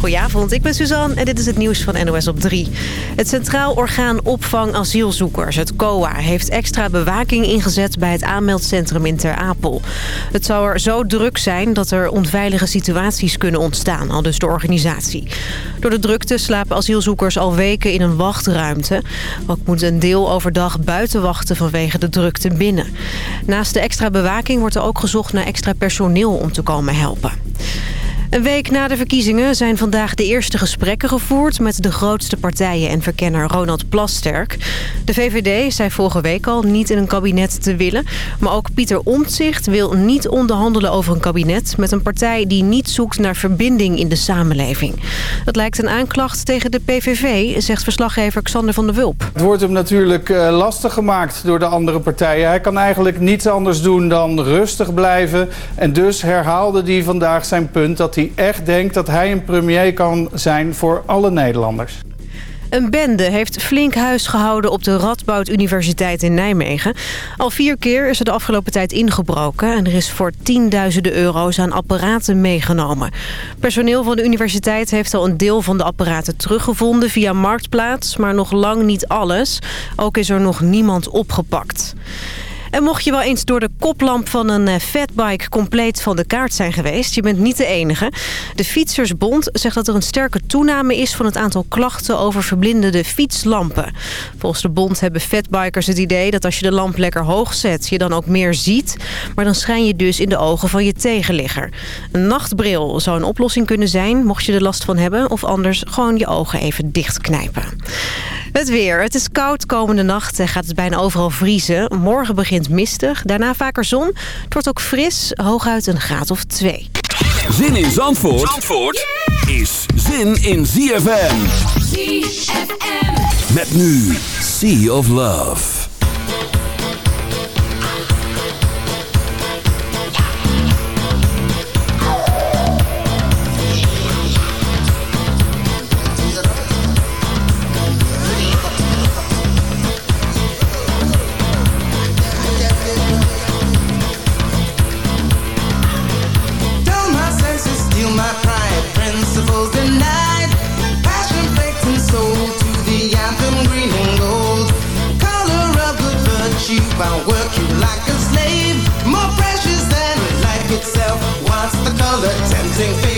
Goedenavond, ik ben Suzanne en dit is het nieuws van NOS op 3. Het Centraal Orgaan Opvang Asielzoekers, het COA... heeft extra bewaking ingezet bij het aanmeldcentrum in Ter Apel. Het zou er zo druk zijn dat er onveilige situaties kunnen ontstaan... al dus de organisatie. Door de drukte slapen asielzoekers al weken in een wachtruimte. Ook moet een deel overdag buiten wachten vanwege de drukte binnen. Naast de extra bewaking wordt er ook gezocht naar extra personeel om te komen helpen. Een week na de verkiezingen zijn vandaag de eerste gesprekken gevoerd... met de grootste partijen en verkenner Ronald Plasterk. De VVD zei vorige week al niet in een kabinet te willen. Maar ook Pieter Omtzigt wil niet onderhandelen over een kabinet... met een partij die niet zoekt naar verbinding in de samenleving. Dat lijkt een aanklacht tegen de PVV, zegt verslaggever Xander van der Wulp. Het wordt hem natuurlijk eh, lastig gemaakt door de andere partijen. Hij kan eigenlijk niets anders doen dan rustig blijven. En dus herhaalde hij vandaag zijn punt dat hij hij echt denkt dat hij een premier kan zijn voor alle Nederlanders. Een bende heeft flink huis gehouden op de Radboud Universiteit in Nijmegen. Al vier keer is er de afgelopen tijd ingebroken... en er is voor tienduizenden euro's aan apparaten meegenomen. Personeel van de universiteit heeft al een deel van de apparaten teruggevonden via Marktplaats... maar nog lang niet alles. Ook is er nog niemand opgepakt. En mocht je wel eens door de koplamp van een eh, fatbike compleet van de kaart zijn geweest... je bent niet de enige. De Fietsersbond zegt dat er een sterke toename is... van het aantal klachten over verblindende fietslampen. Volgens de bond hebben fatbikers het idee dat als je de lamp lekker hoog zet... je dan ook meer ziet, maar dan schijn je dus in de ogen van je tegenligger. Een nachtbril zou een oplossing kunnen zijn, mocht je er last van hebben... of anders gewoon je ogen even dichtknijpen. Het weer. Het is koud komende nacht en gaat het bijna overal vriezen. Morgen begint mistig, daarna vaker zon. Het wordt ook fris, hooguit een graad of twee. Zin in Zandvoort, Zandvoort is zin in ZFM. ZFM. Met nu Sea of Love. I'll work you like. A slave More precious than life itself. What's the color tempting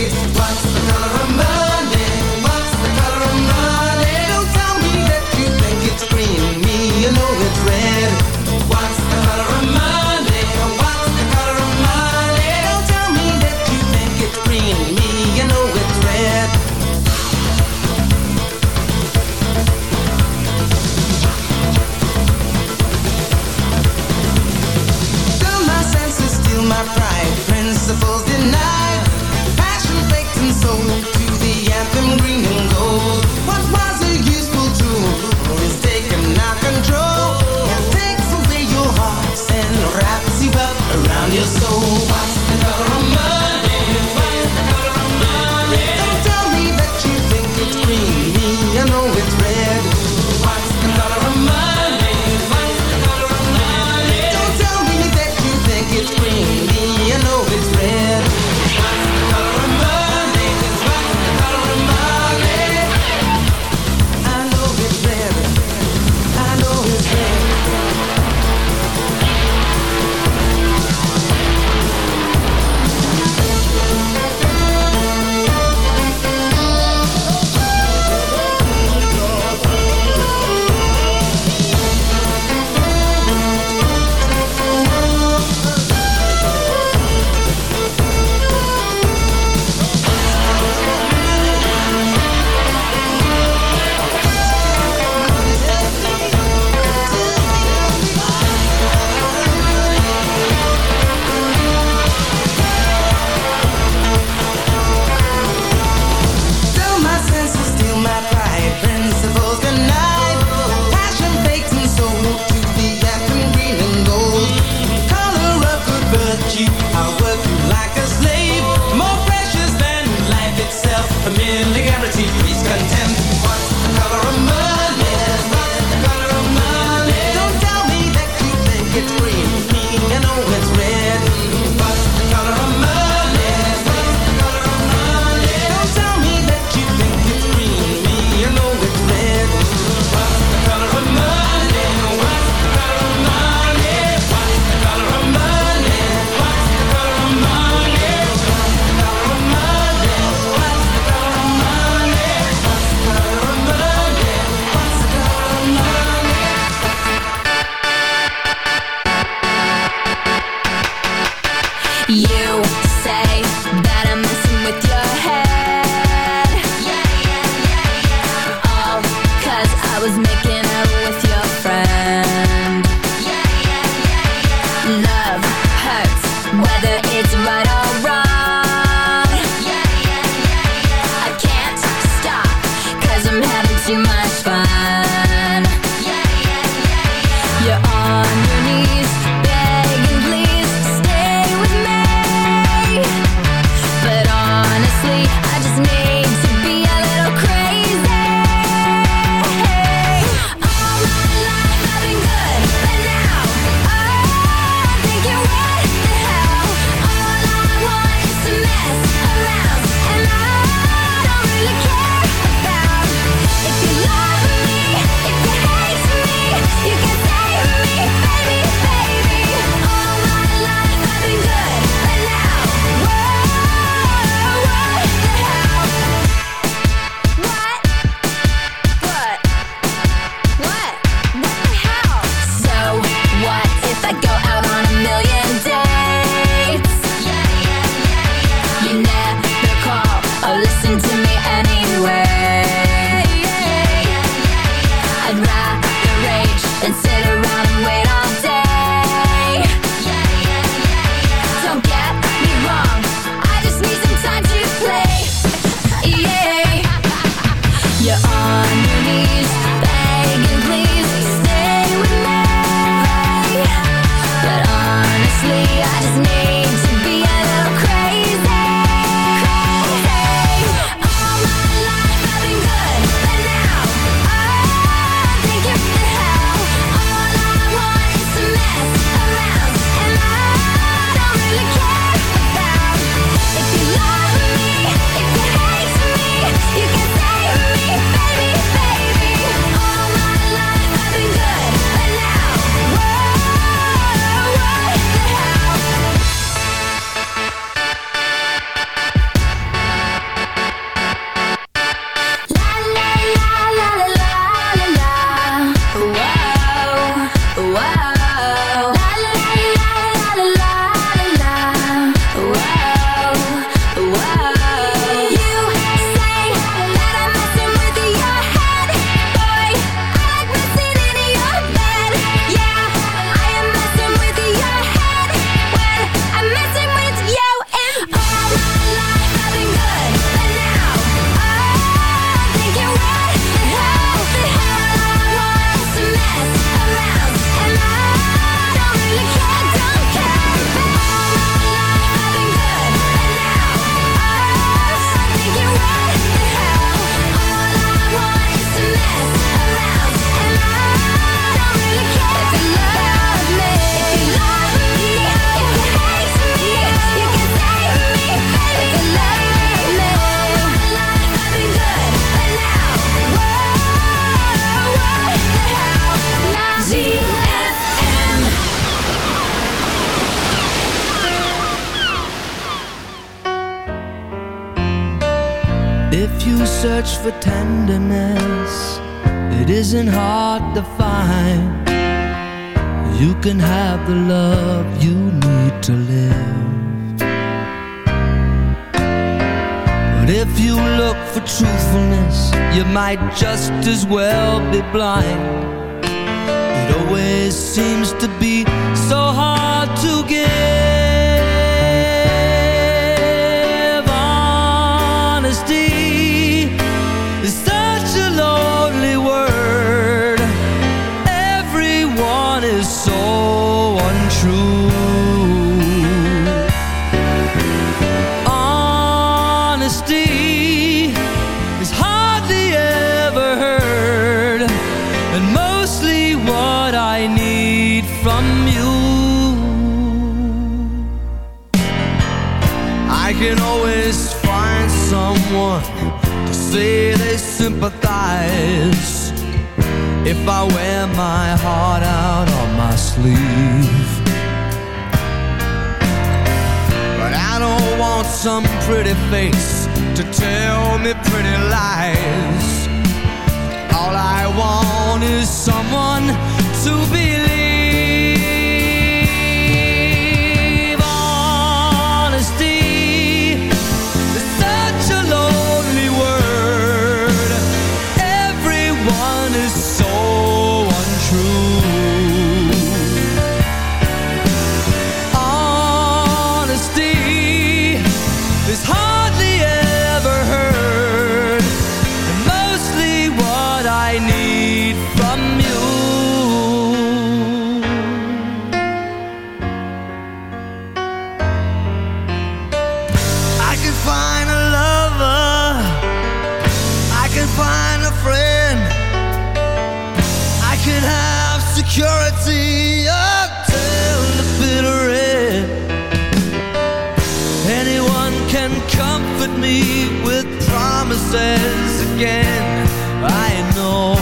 roses again. I know.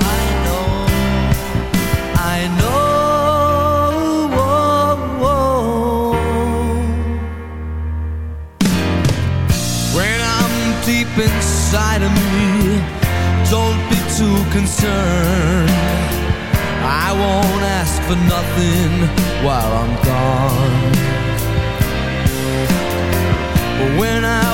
I know, I know. When I'm deep inside of me Don't be too concerned I won't ask for nothing while I'm gone when I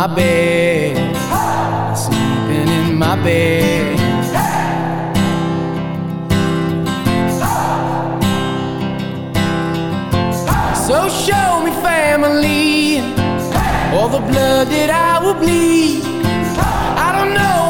my bed, hey! sleeping in my bed. So show me family, all the blood that I will bleed. I don't know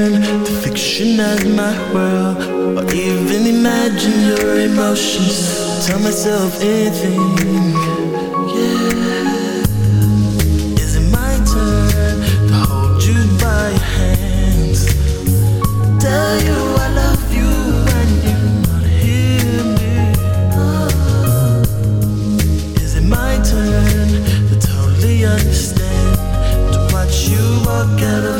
turn to fictionize my world. Or even imagine your emotions. Tell myself anything. Yeah. Is it my turn to hold you by your hands? Tell you I love you when you're not. Oh. Is it my turn to totally understand? To watch you walk out of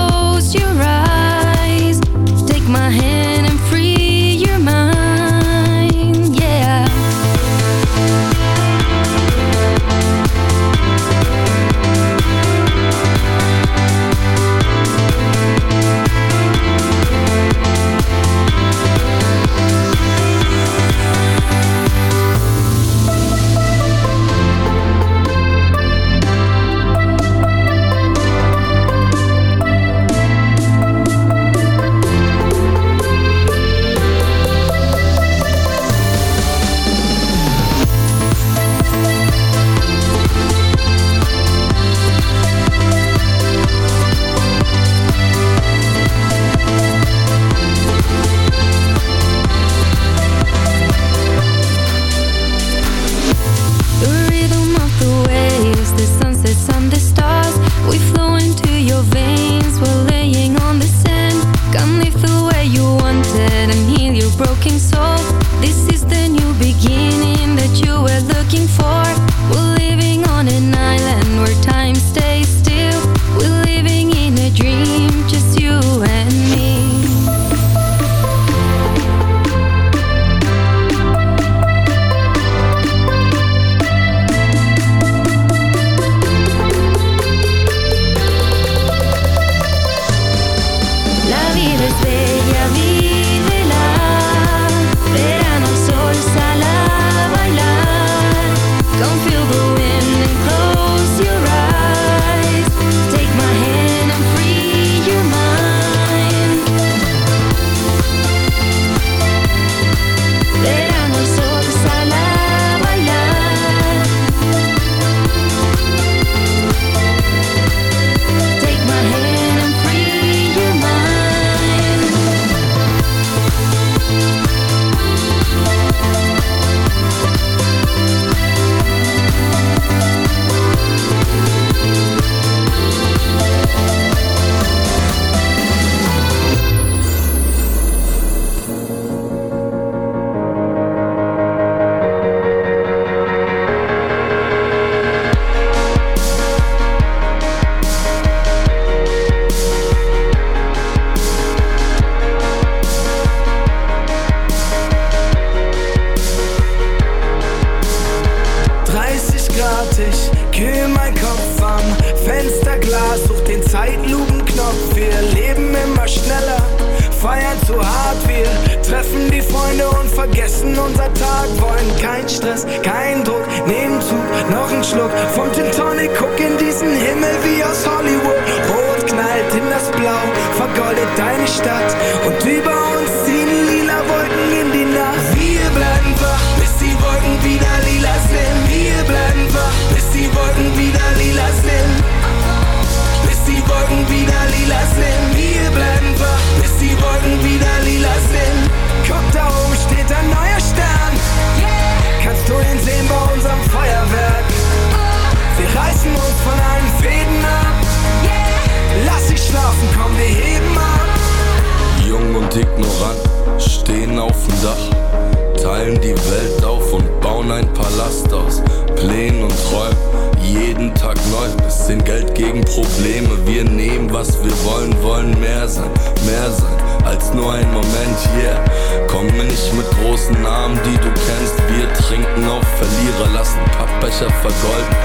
Wir wollen, wollen mehr sein, mehr sein als nur ein Moment. Yeah. Komm nicht mit großen Namen, die du kennst. Wir trinken auf Verlierer, lassen Pappbecher vergolden.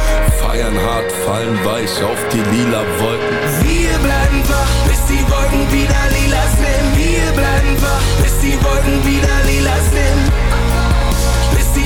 Feiern hart, fallen weich auf die lila Wolken. Wir bleiben wach, bis die Wolken wieder lila sind. Wir bleiben wach, bis die Wolken wieder lila sind.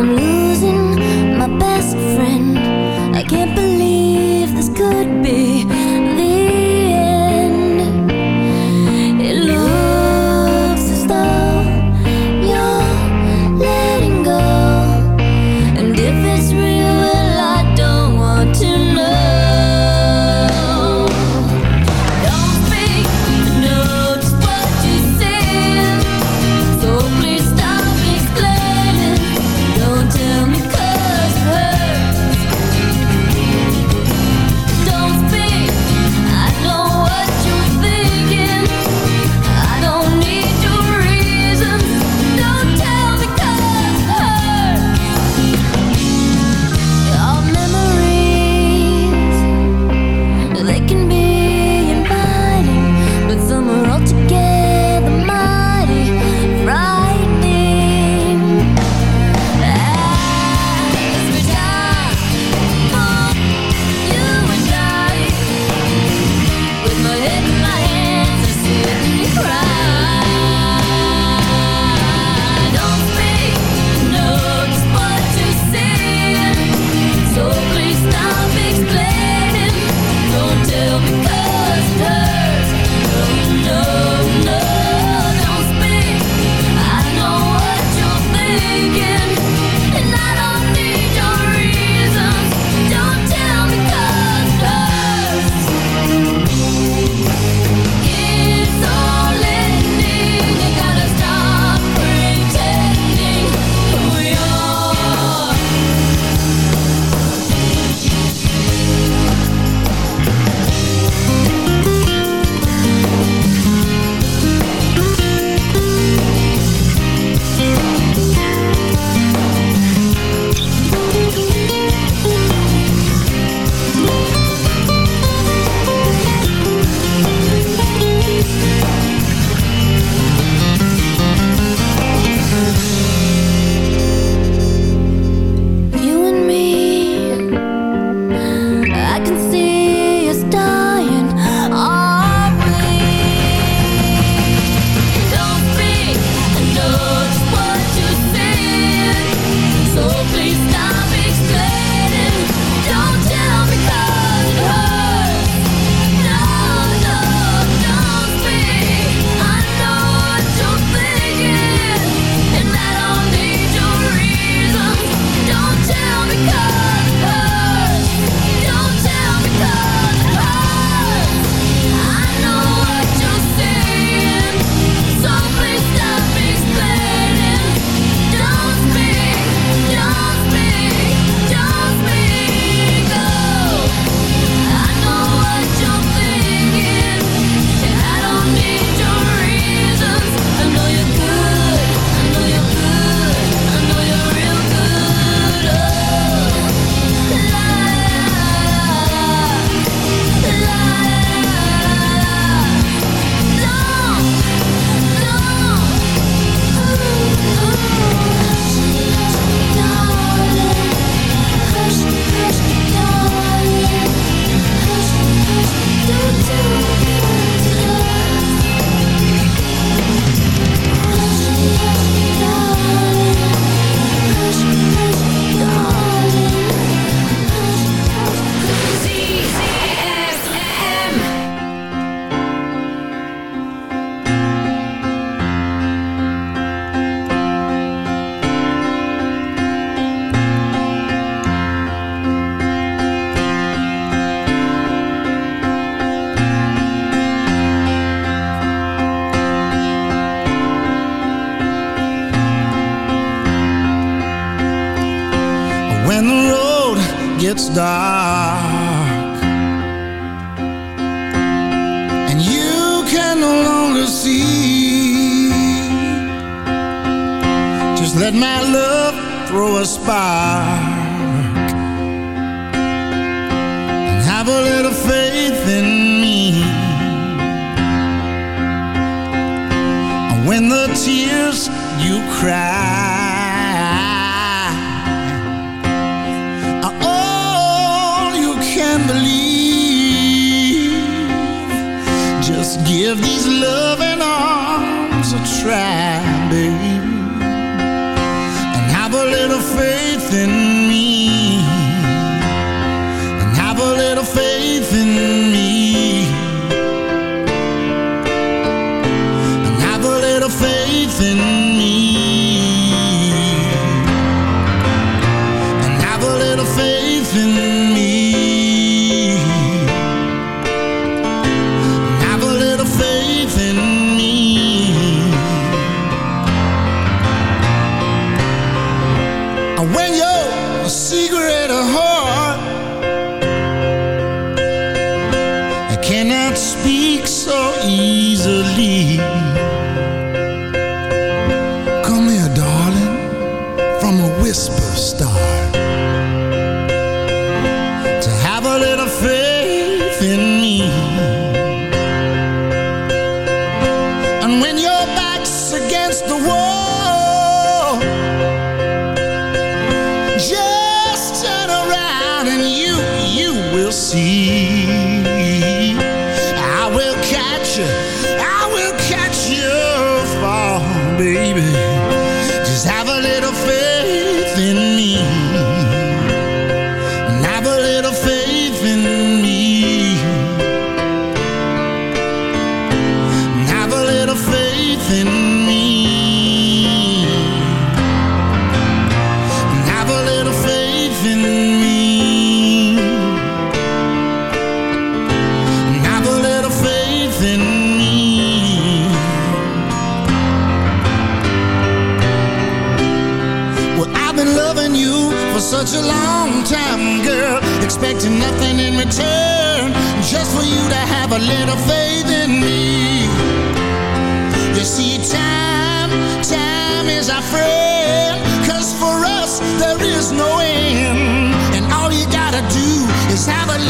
I'm leaving. speak